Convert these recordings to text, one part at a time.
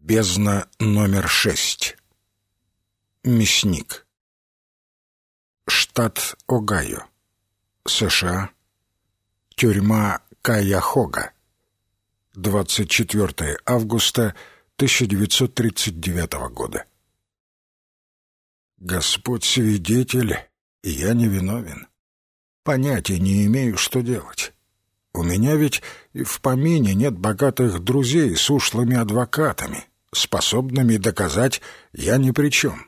Бездна номер шесть. Мясник. Штат Огайо. США. Тюрьма Каяхога. 24 августа 1939 года. Господь свидетель, я не виновен. Понятия не имею, что делать. У меня ведь и в помине нет богатых друзей с ушлыми адвокатами, способными доказать «я ни при чем».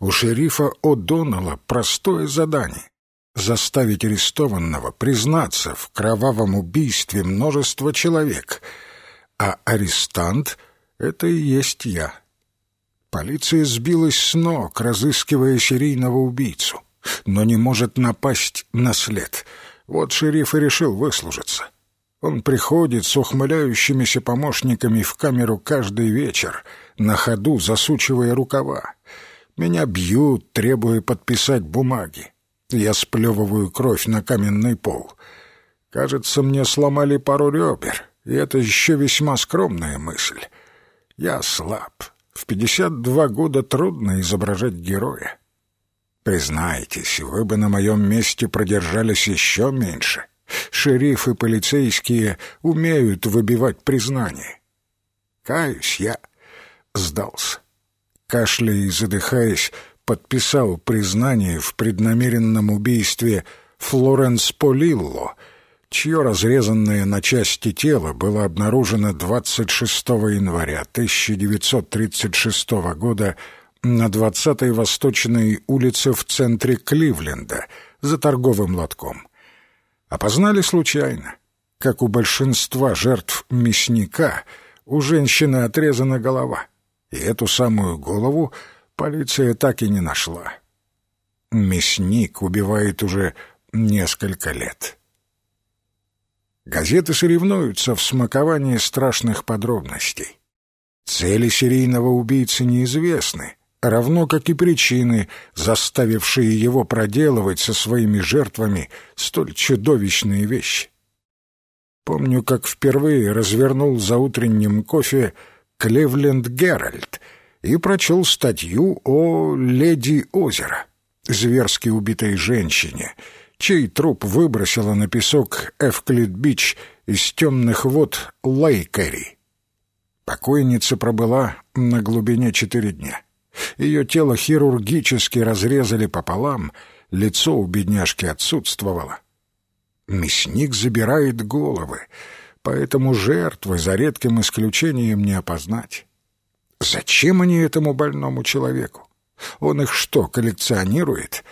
У шерифа О'Доннелла простое задание — заставить арестованного признаться в кровавом убийстве множества человек, а арестант — это и есть я. Полиция сбилась с ног, разыскивая серийного убийцу, но не может напасть на след — вот шериф и решил выслужиться. Он приходит с ухмыляющимися помощниками в камеру каждый вечер, на ходу засучивая рукава. Меня бьют, требуя подписать бумаги. Я сплевываю кровь на каменный пол. Кажется, мне сломали пару ребер, и это еще весьма скромная мысль. Я слаб. В пятьдесят два года трудно изображать героя. Признайтесь, вы бы на моем месте продержались еще меньше. Шерифы полицейские умеют выбивать признание. Каюсь, я сдался. Кашляя и задыхаясь, подписал признание в преднамеренном убийстве Флоренс Полилло, чье разрезанное на части тело было обнаружено 26 января 1936 года на 20-й Восточной улице в центре Кливленда за торговым лотком. Опознали случайно. Как у большинства жертв мясника, у женщины отрезана голова. И эту самую голову полиция так и не нашла. Мясник убивает уже несколько лет. Газеты соревнуются в смаковании страшных подробностей. Цели серийного убийцы неизвестны, равно как и причины, заставившие его проделывать со своими жертвами столь чудовищные вещи. Помню, как впервые развернул за утренним кофе «Кливленд Геральт» и прочел статью о «Леди озера», зверски убитой женщине, чей труп выбросила на песок Эвклид-Бич из темных вод Лейкери. Покойница пробыла на глубине четыре дня. Ее тело хирургически разрезали пополам, лицо у бедняжки отсутствовало. Мясник забирает головы, поэтому жертвы за редким исключением не опознать. Зачем они этому больному человеку? Он их что, коллекционирует?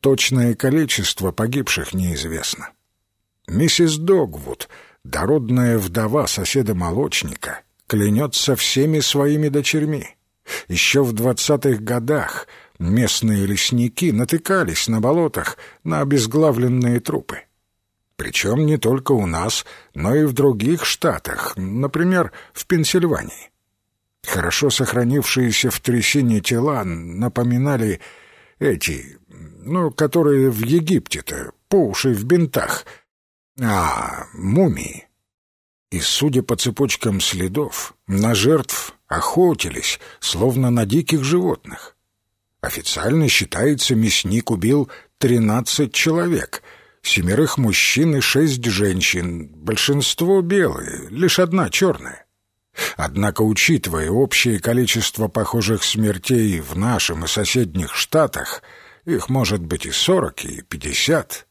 Точное количество погибших неизвестно. Миссис Догвуд, дородная вдова соседа-молочника, клянется всеми своими дочерьми. Еще в двадцатых годах местные лесники натыкались на болотах на обезглавленные трупы. Причем не только у нас, но и в других штатах, например, в Пенсильвании. Хорошо сохранившиеся в трясине тела напоминали эти, ну, которые в Египте-то, по уши в бинтах. А, мумии. И, судя по цепочкам следов, на жертв охотились, словно на диких животных. Официально считается, мясник убил тринадцать человек, семерых мужчин и шесть женщин, большинство белые, лишь одна черная. Однако, учитывая общее количество похожих смертей в нашем и соседних штатах, их может быть и сорок, и пятьдесят.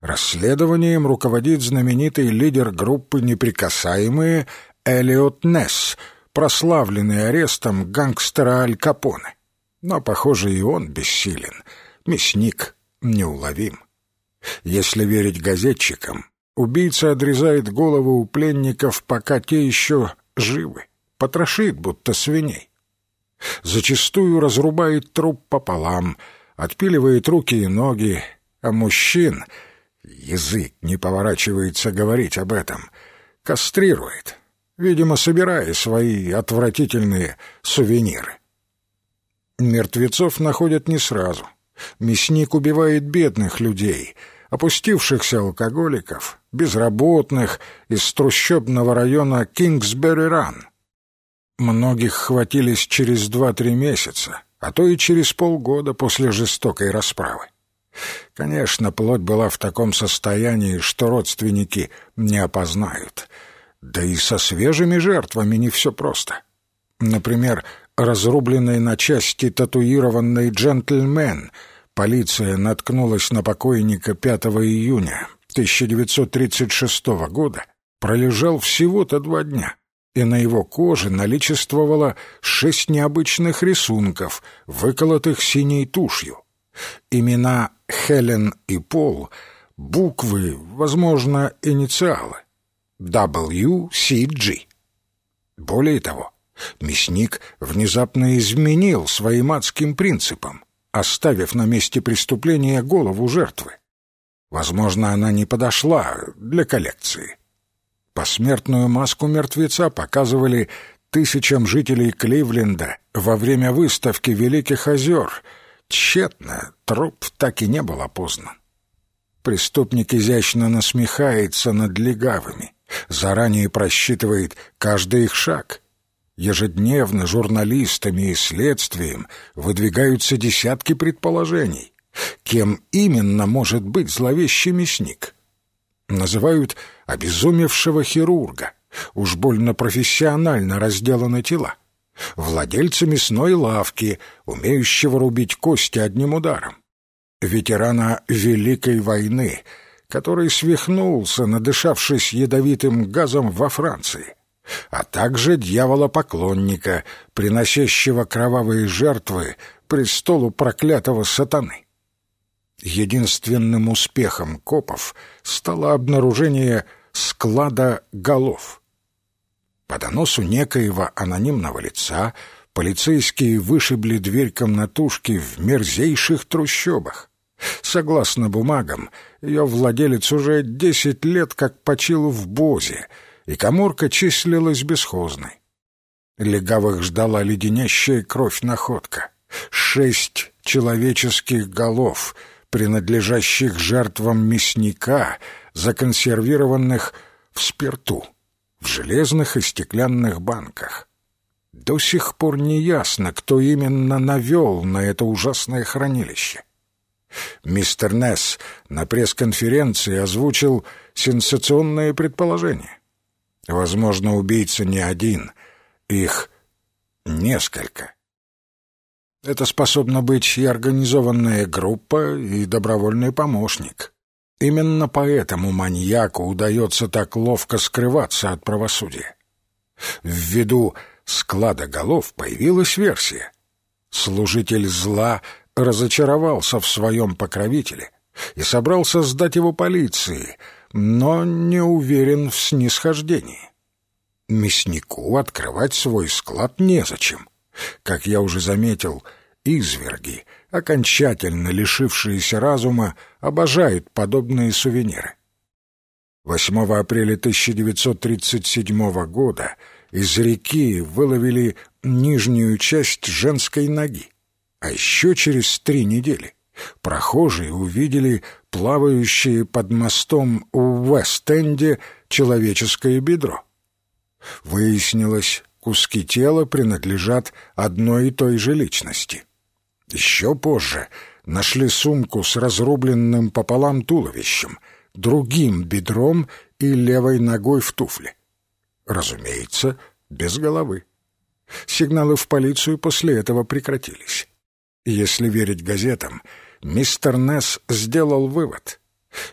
Расследованием руководит знаменитый лидер группы «Неприкасаемые» Элиот Несс, прославленный арестом гангстера Аль Капоне. Но, похоже, и он бессилен. Мясник неуловим. Если верить газетчикам, убийца отрезает голову у пленников, пока те еще живы, потрошит, будто свиней. Зачастую разрубает труп пополам, отпиливает руки и ноги, а мужчин — Язык не поворачивается говорить об этом. Кастрирует, видимо, собирая свои отвратительные сувениры. Мертвецов находят не сразу. Мясник убивает бедных людей, опустившихся алкоголиков, безработных из трущобного района Кингсбери-Ран. Многих хватились через два-три месяца, а то и через полгода после жестокой расправы. Конечно, плоть была в таком состоянии, что родственники не опознают. Да и со свежими жертвами не все просто. Например, разрубленный на части татуированный джентльмен. Полиция наткнулась на покойника 5 июня 1936 года, пролежал всего-то два дня и на его коже наличествовало шесть необычных рисунков, выколотых синей тушью. Имена Хелен и Пол, буквы, возможно, инициалы. WCG. Более того, мясник внезапно изменил своим адским принципам, оставив на месте преступления голову жертвы. Возможно, она не подошла для коллекции. Посмертную маску мертвеца показывали тысячам жителей Кливленда во время выставки Великих озер. Тщетно, труп так и не был опознан. Преступник изящно насмехается над легавыми, заранее просчитывает каждый их шаг. Ежедневно журналистами и следствием выдвигаются десятки предположений. Кем именно может быть зловещий мясник? Называют обезумевшего хирурга. Уж больно профессионально разделаны тела. Владельца мясной лавки, умеющего рубить кости одним ударом. Ветерана Великой войны, который свихнулся, надышавшись ядовитым газом во Франции. А также дьявола-поклонника, приносящего кровавые жертвы престолу проклятого сатаны. Единственным успехом копов стало обнаружение склада голов. По доносу некоего анонимного лица полицейские вышибли дверь комнатушки в мерзейших трущобах. Согласно бумагам, ее владелец уже десять лет как почил в Бозе, и коморка числилась бесхозной. Легавых ждала леденящая кровь находка. Шесть человеческих голов — принадлежащих жертвам мясника, законсервированных в спирту, в железных и стеклянных банках. До сих пор не ясно, кто именно навел на это ужасное хранилище. Мистер Несс на пресс-конференции озвучил сенсационное предположение. Возможно, убийца не один, их несколько. Это способна быть и организованная группа, и добровольный помощник. Именно поэтому маньяку удается так ловко скрываться от правосудия. Ввиду склада голов появилась версия. Служитель зла разочаровался в своем покровителе и собрался сдать его полиции, но не уверен в снисхождении. Мяснику открывать свой склад незачем — как я уже заметил, изверги, окончательно лишившиеся разума, обожают подобные сувениры. 8 апреля 1937 года из реки выловили нижнюю часть женской ноги, а еще через три недели прохожие увидели плавающее под мостом у Вест-Энде человеческое бедро. Выяснилось, куски тела принадлежат одной и той же личности. Еще позже нашли сумку с разрубленным пополам туловищем, другим бедром и левой ногой в туфле. Разумеется, без головы. Сигналы в полицию после этого прекратились. Если верить газетам, мистер Несс сделал вывод.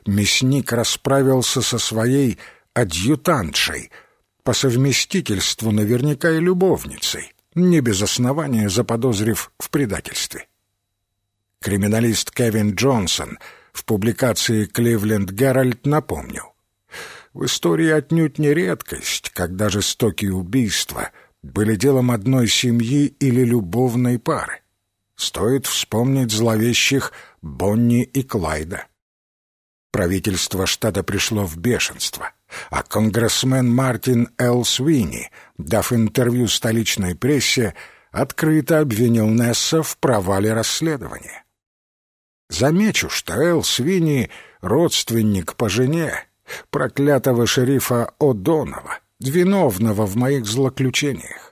Мясник расправился со своей адъютантшей — по совместительству наверняка и любовницей, не без основания заподозрив в предательстве. Криминалист Кевин Джонсон в публикации «Кливленд Геральт» напомнил. В истории отнюдь не редкость, когда жестокие убийства были делом одной семьи или любовной пары. Стоит вспомнить зловещих Бонни и Клайда. Правительство штата пришло в бешенство — а конгрессмен Мартин Л. Свини, дав интервью столичной прессе, открыто обвинил Несса в провале расследования. Замечу, что Эл Свини — родственник по жене проклятого шерифа О'Доннелла, виновного в моих злоключениях.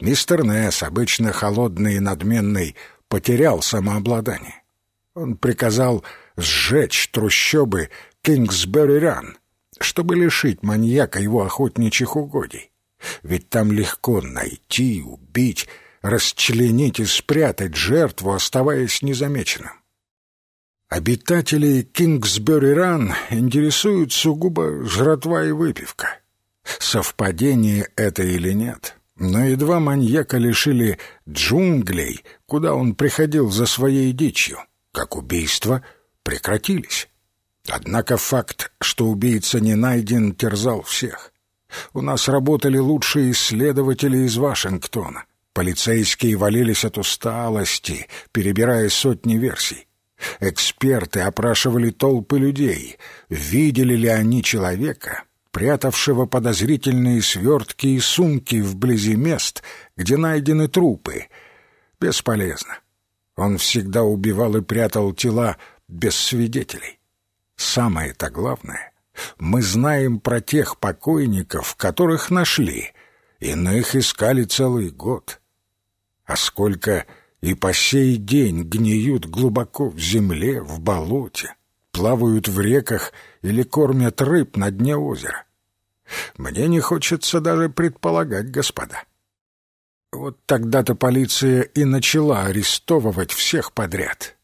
Мистер Несс, обычно холодный и надменный, потерял самообладание. Он приказал сжечь трущобы Кингсбери-Ран, чтобы лишить маньяка его охотничьих угодий. Ведь там легко найти, убить, расчленить и спрятать жертву, оставаясь незамеченным. Обитателей Кингсбери-Ран интересуют сугубо жратва и выпивка. Совпадение это или нет, но едва маньяка лишили джунглей, куда он приходил за своей дичью, как убийства прекратились. Однако факт, что убийца не найден, терзал всех. У нас работали лучшие исследователи из Вашингтона. Полицейские валились от усталости, перебирая сотни версий. Эксперты опрашивали толпы людей, видели ли они человека, прятавшего подозрительные свертки и сумки вблизи мест, где найдены трупы. Бесполезно. Он всегда убивал и прятал тела без свидетелей. Самое-то главное, мы знаем про тех покойников, которых нашли. Иных искали целый год. А сколько и по сей день гниют глубоко в земле, в болоте, плавают в реках или кормят рыб на дне озера. Мне не хочется даже предполагать, господа. Вот тогда-то полиция и начала арестовывать всех подряд.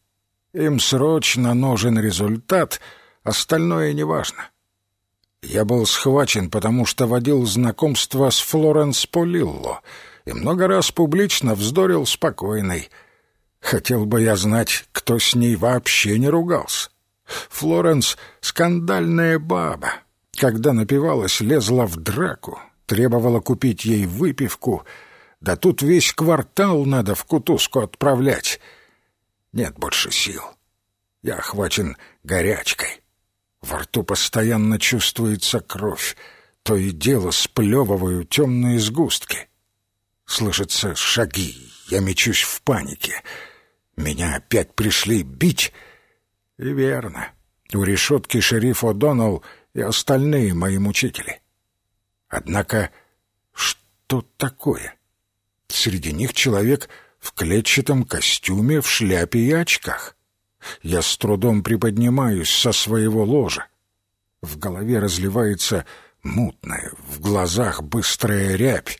Им срочно нужен результат, остальное неважно. Я был схвачен, потому что водил знакомство с Флоренс Полилло и много раз публично вздорил спокойной. Хотел бы я знать, кто с ней вообще не ругался. Флоренс — скандальная баба. Когда напивалась, лезла в драку, требовала купить ей выпивку. Да тут весь квартал надо в кутузку отправлять. Нет больше сил. Я охвачен горячкой. Во рту постоянно чувствуется кровь. То и дело сплевываю темные сгустки. Слышатся шаги. Я мечусь в панике. Меня опять пришли бить. И верно. У решетки шериф О'Доннелл и остальные мои мучители. Однако, что такое? Среди них человек в клетчатом костюме, в шляпе и очках. Я с трудом приподнимаюсь со своего ложа. В голове разливается мутная, в глазах быстрая рябь.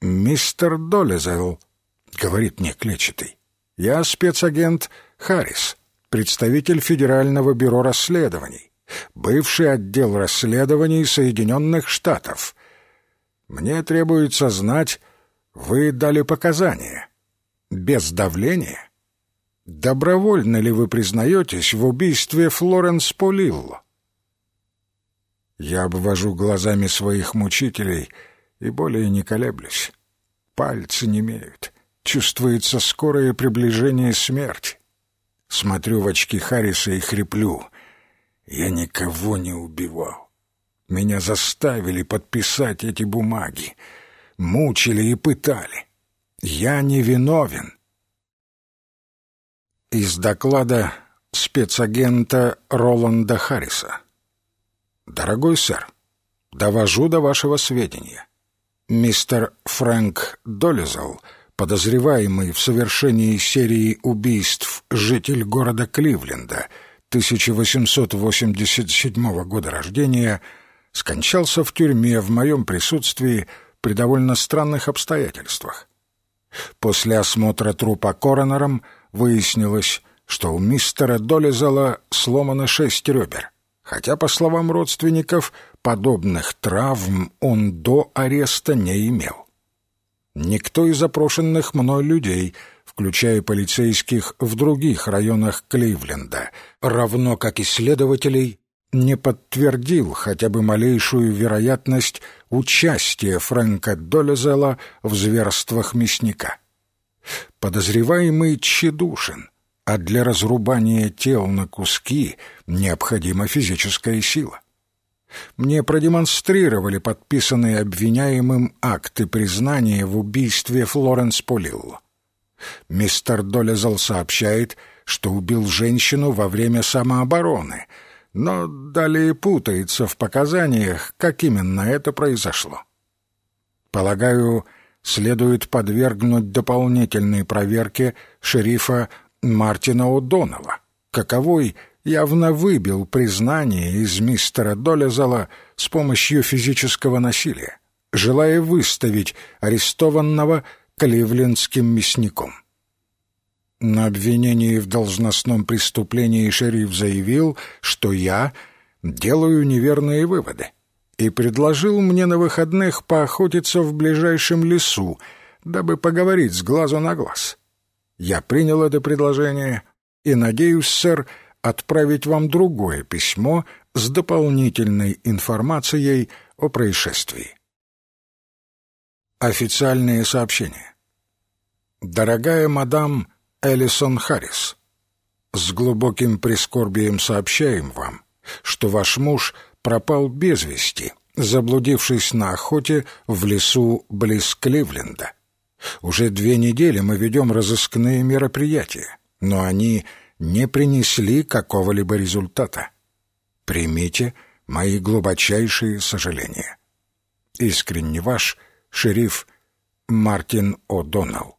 «Мистер Долезел», — говорит мне клетчатый, — «я спецагент Харрис, представитель Федерального бюро расследований, бывший отдел расследований Соединенных Штатов. Мне требуется знать, вы дали показания. Без давления?» добровольно ли вы признаетесь в убийстве Флоренс Полилло? Я обвожу глазами своих мучителей и более не колеблюсь. Пальцы немеют. Чувствуется скорое приближение смерти. Смотрю в очки Харриса и хриплю. Я никого не убивал. Меня заставили подписать эти бумаги. Мучили и пытали. Я не виновен. Из доклада спецагента Роланда Харриса. «Дорогой сэр, довожу до вашего сведения. Мистер Фрэнк Долизал, подозреваемый в совершении серии убийств житель города Кливленда, 1887 года рождения, скончался в тюрьме в моем присутствии при довольно странных обстоятельствах. После осмотра трупа коронером – выяснилось, что у мистера Долезала сломано шесть ребер, хотя, по словам родственников, подобных травм он до ареста не имел. Никто из запрошенных мной людей, включая полицейских в других районах Кливленда, равно как и следователей, не подтвердил хотя бы малейшую вероятность участия Фрэнка Долезела в зверствах мясника. Подозреваемый тщедушен, а для разрубания тел на куски необходима физическая сила. Мне продемонстрировали подписанные обвиняемым акты признания в убийстве Флоренс Полилло. Мистер Долезал сообщает, что убил женщину во время самообороны, но далее путается в показаниях, как именно это произошло. Полагаю, следует подвергнуть дополнительной проверке шерифа Мартина О'Доннелла, каковой явно выбил признание из мистера Долезала с помощью физического насилия, желая выставить арестованного кливлендским мясником. На обвинении в должностном преступлении шериф заявил, что я делаю неверные выводы и предложил мне на выходных поохотиться в ближайшем лесу, дабы поговорить с глазу на глаз. Я принял это предложение и надеюсь, сэр, отправить вам другое письмо с дополнительной информацией о происшествии. Официальные сообщения. Дорогая мадам Элисон Харрис, с глубоким прискорбием сообщаем вам, что ваш муж пропал без вести, заблудившись на охоте в лесу близ Кливленда. Уже две недели мы ведем разыскные мероприятия, но они не принесли какого-либо результата. Примите мои глубочайшие сожаления. Искренне ваш шериф Мартин О'Доннелл.